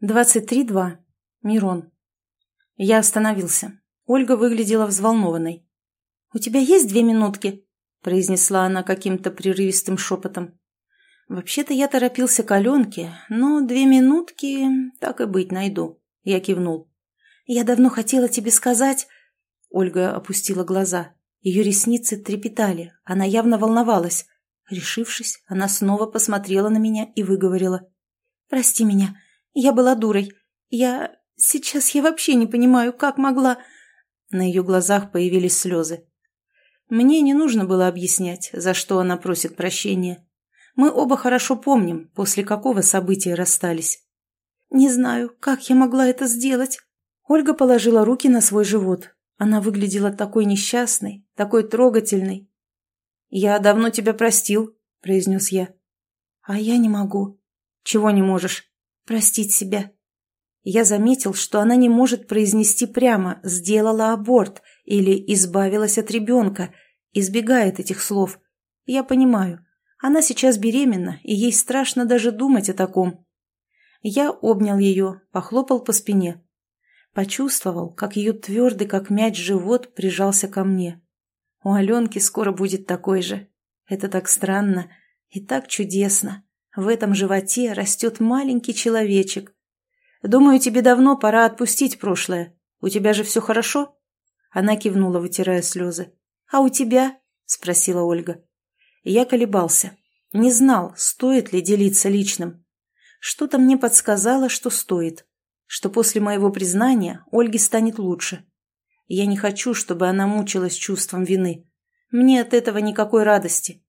23.2. Мирон. Я остановился. Ольга выглядела взволнованной. «У тебя есть две минутки?» – произнесла она каким-то прерывистым шепотом. «Вообще-то я торопился к Аленке, но две минутки, так и быть, найду». Я кивнул. «Я давно хотела тебе сказать...» Ольга опустила глаза. Ее ресницы трепетали, она явно волновалась. Решившись, она снова посмотрела на меня и выговорила. «Прости меня, я была дурой. Я... Сейчас я вообще не понимаю, как могла...» На ее глазах появились слезы. Мне не нужно было объяснять, за что она просит прощения. Мы оба хорошо помним, после какого события расстались. «Не знаю, как я могла это сделать?» Ольга положила руки на свой живот. Она выглядела такой несчастной, такой трогательной. «Я давно тебя простил», — произнес я. «А я не могу». «Чего не можешь?» Простить себя. Я заметил, что она не может произнести прямо «сделала аборт» или «избавилась от ребенка», избегает этих слов. Я понимаю, она сейчас беременна, и ей страшно даже думать о таком. Я обнял ее, похлопал по спине. Почувствовал, как ее твердый, как мяч, живот прижался ко мне. У Аленки скоро будет такой же. Это так странно и так чудесно. В этом животе растет маленький человечек. Думаю, тебе давно пора отпустить прошлое. У тебя же все хорошо?» Она кивнула, вытирая слезы. «А у тебя?» – спросила Ольга. Я колебался. Не знал, стоит ли делиться личным. Что-то мне подсказало, что стоит. Что после моего признания Ольге станет лучше. Я не хочу, чтобы она мучилась чувством вины. Мне от этого никакой радости.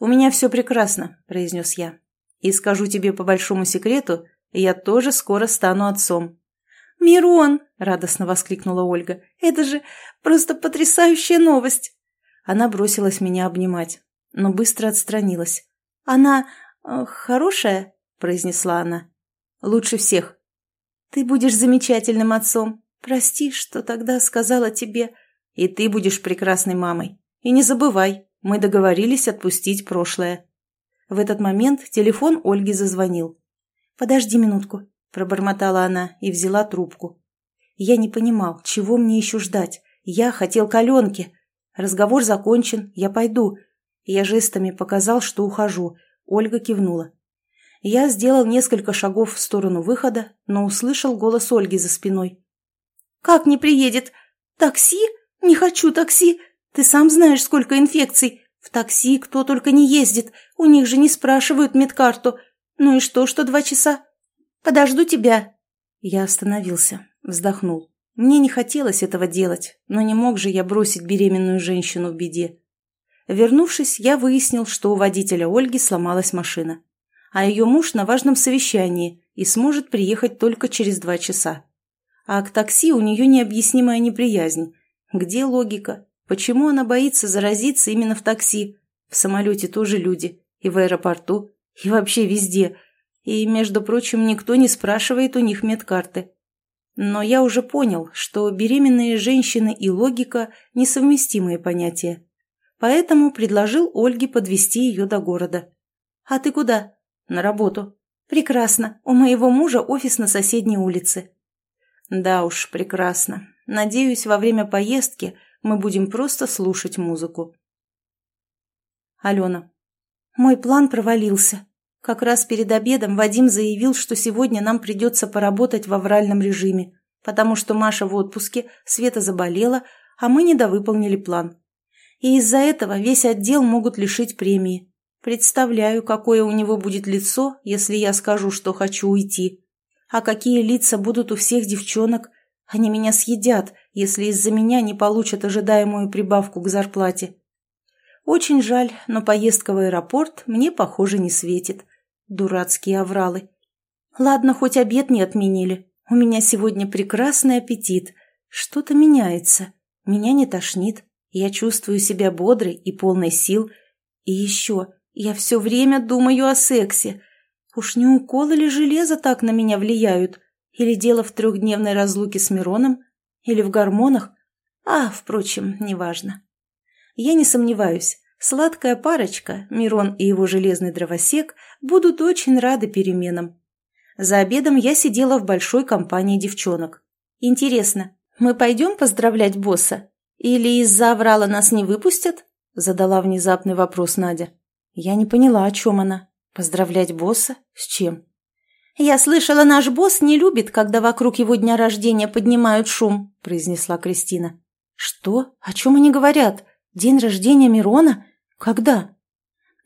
«У меня все прекрасно», – произнес я. «И скажу тебе по большому секрету, я тоже скоро стану отцом». «Мирон!» – радостно воскликнула Ольга. «Это же просто потрясающая новость!» Она бросилась меня обнимать, но быстро отстранилась. «Она э, хорошая?» – произнесла она. «Лучше всех». «Ты будешь замечательным отцом. Прости, что тогда сказала тебе...» «И ты будешь прекрасной мамой. И не забывай, мы договорились отпустить прошлое. В этот момент телефон Ольги зазвонил. «Подожди минутку», – пробормотала она и взяла трубку. Я не понимал, чего мне еще ждать. Я хотел каленки. Разговор закончен, я пойду. Я жестами показал, что ухожу. Ольга кивнула. Я сделал несколько шагов в сторону выхода, но услышал голос Ольги за спиной. «Как не приедет? Такси? Не хочу такси! Ты сам знаешь, сколько инфекций. В такси кто только не ездит. У них же не спрашивают медкарту. Ну и что, что два часа? Подожду тебя. Я остановился, вздохнул. Мне не хотелось этого делать, но не мог же я бросить беременную женщину в беде. Вернувшись, я выяснил, что у водителя Ольги сломалась машина. А ее муж на важном совещании и сможет приехать только через два часа. А к такси у нее необъяснимая неприязнь. Где логика? Почему она боится заразиться именно в такси? В самолете тоже люди. И в аэропорту. И вообще везде. И, между прочим, никто не спрашивает у них медкарты. Но я уже понял, что беременные женщины и логика – несовместимые понятия. Поэтому предложил Ольге подвести ее до города. «А ты куда?» «На работу». «Прекрасно. У моего мужа офис на соседней улице». «Да уж, прекрасно. Надеюсь, во время поездки – мы будем просто слушать музыку. Алена. Мой план провалился. Как раз перед обедом Вадим заявил, что сегодня нам придется поработать в авральном режиме, потому что Маша в отпуске, Света заболела, а мы недовыполнили план. И из-за этого весь отдел могут лишить премии. Представляю, какое у него будет лицо, если я скажу, что хочу уйти. А какие лица будут у всех девчонок, они меня съедят, если из-за меня не получат ожидаемую прибавку к зарплате. Очень жаль, но поездка в аэропорт мне, похоже, не светит. Дурацкие авралы. Ладно, хоть обед не отменили. У меня сегодня прекрасный аппетит. Что-то меняется. Меня не тошнит. Я чувствую себя бодрой и полной сил. И еще, я все время думаю о сексе. Уж не уколы ли железа так на меня влияют? Или дело в трехдневной разлуке с Мироном? Или в гормонах? А, впрочем, неважно. Я не сомневаюсь, сладкая парочка, Мирон и его железный дровосек, будут очень рады переменам. За обедом я сидела в большой компании девчонок. «Интересно, мы пойдем поздравлять босса? Или из-за аврала нас не выпустят?» Задала внезапный вопрос Надя. Я не поняла, о чем она. Поздравлять босса? С чем? «Я слышала, наш босс не любит, когда вокруг его дня рождения поднимают шум», произнесла Кристина. «Что? О чем они говорят? День рождения Мирона? Когда?»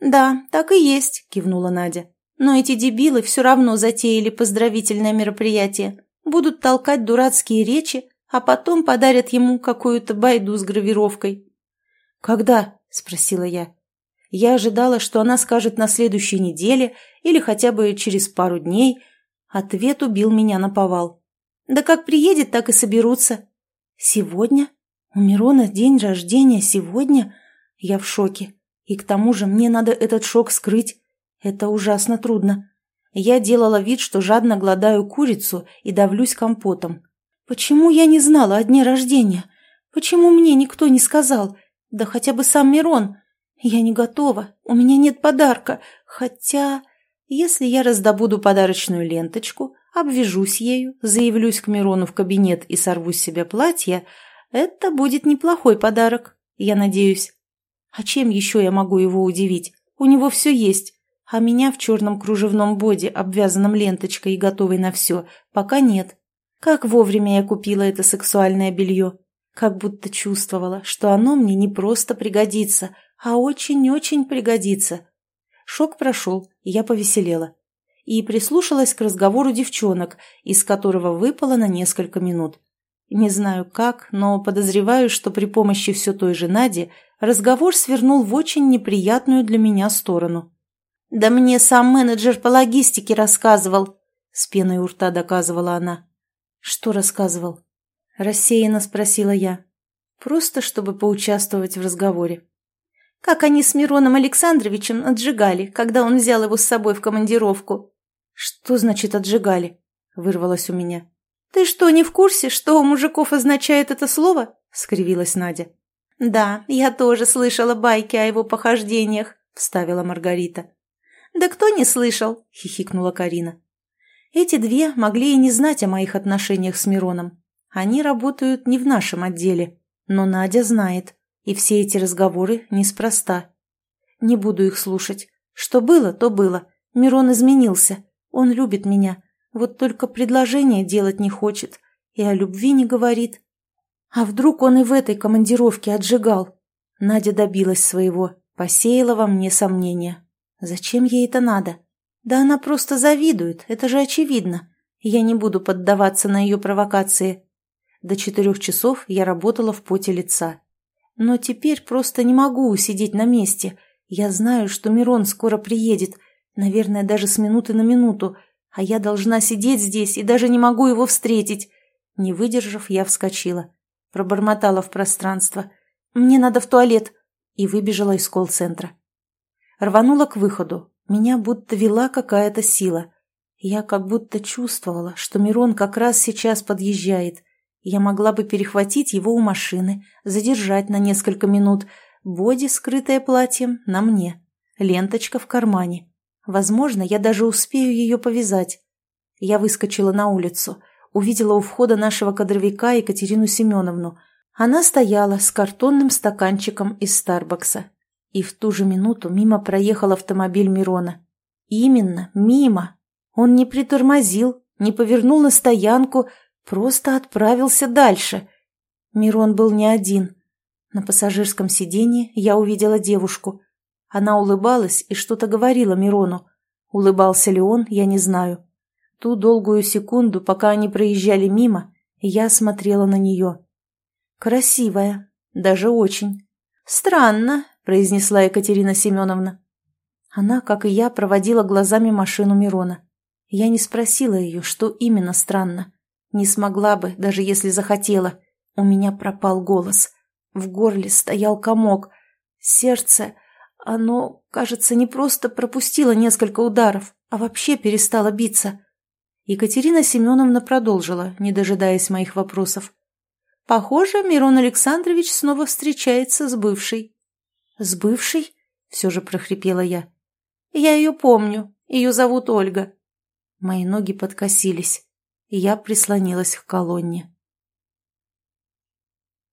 «Да, так и есть», кивнула Надя. «Но эти дебилы все равно затеяли поздравительное мероприятие. Будут толкать дурацкие речи, а потом подарят ему какую-то байду с гравировкой». «Когда?» – спросила я. Я ожидала, что она скажет на следующей неделе или хотя бы через пару дней. Ответ убил меня на повал. «Да как приедет, так и соберутся». «Сегодня? У Мирона день рождения сегодня?» Я в шоке. И к тому же мне надо этот шок скрыть. Это ужасно трудно. Я делала вид, что жадно гладаю курицу и давлюсь компотом. Почему я не знала о дне рождения? Почему мне никто не сказал? Да хотя бы сам Мирон. «Я не готова, у меня нет подарка, хотя...» «Если я раздобуду подарочную ленточку, обвяжусь ею, заявлюсь к Мирону в кабинет и сорву с себя платье, это будет неплохой подарок, я надеюсь. А чем еще я могу его удивить? У него все есть, а меня в черном кружевном боде, обвязанном ленточкой и готовой на все, пока нет. Как вовремя я купила это сексуальное белье, как будто чувствовала, что оно мне не просто пригодится, а очень-очень пригодится. Шок прошел, и я повеселела. И прислушалась к разговору девчонок, из которого выпало на несколько минут. Не знаю как, но подозреваю, что при помощи все той же Нади разговор свернул в очень неприятную для меня сторону. «Да мне сам менеджер по логистике рассказывал», — с пеной у рта доказывала она. «Что рассказывал?» — рассеянно спросила я. Просто чтобы поучаствовать в разговоре как они с Мироном Александровичем отжигали, когда он взял его с собой в командировку. «Что значит отжигали?» – вырвалось у меня. «Ты что, не в курсе, что у мужиков означает это слово?» – скривилась Надя. «Да, я тоже слышала байки о его похождениях», – вставила Маргарита. «Да кто не слышал?» – хихикнула Карина. Эти две могли и не знать о моих отношениях с Мироном. Они работают не в нашем отделе, но Надя знает. И все эти разговоры неспроста. Не буду их слушать. Что было, то было. Мирон изменился. Он любит меня. Вот только предложение делать не хочет. И о любви не говорит. А вдруг он и в этой командировке отжигал? Надя добилась своего. Посеяла во мне сомнения. Зачем ей это надо? Да она просто завидует, это же очевидно. Я не буду поддаваться на ее провокации. До четырех часов я работала в поте лица. Но теперь просто не могу сидеть на месте. Я знаю, что Мирон скоро приедет, наверное, даже с минуты на минуту, а я должна сидеть здесь и даже не могу его встретить. Не выдержав, я вскочила. Пробормотала в пространство. «Мне надо в туалет!» и выбежала из колл-центра. Рванула к выходу. Меня будто вела какая-то сила. Я как будто чувствовала, что Мирон как раз сейчас подъезжает — я могла бы перехватить его у машины, задержать на несколько минут. Боди, скрытое платьем, на мне. Ленточка в кармане. Возможно, я даже успею ее повязать. Я выскочила на улицу. Увидела у входа нашего кадровика Екатерину Семеновну. Она стояла с картонным стаканчиком из Старбакса. И в ту же минуту мимо проехал автомобиль Мирона. Именно, мимо. Он не притормозил, не повернул на стоянку, Просто отправился дальше. Мирон был не один. На пассажирском сиденье я увидела девушку. Она улыбалась и что-то говорила Мирону. Улыбался ли он, я не знаю. Ту долгую секунду, пока они проезжали мимо, я смотрела на нее. Красивая, даже очень. «Странно», — произнесла Екатерина Семеновна. Она, как и я, проводила глазами машину Мирона. Я не спросила ее, что именно странно. Не смогла бы, даже если захотела. У меня пропал голос. В горле стоял комок. Сердце, оно, кажется, не просто пропустило несколько ударов, а вообще перестало биться. Екатерина Семеновна продолжила, не дожидаясь моих вопросов. «Похоже, Мирон Александрович снова встречается с бывшей». «С бывшей?» — все же прохрипела я. «Я ее помню. Ее зовут Ольга». Мои ноги подкосились, и я прислонилась к колонне.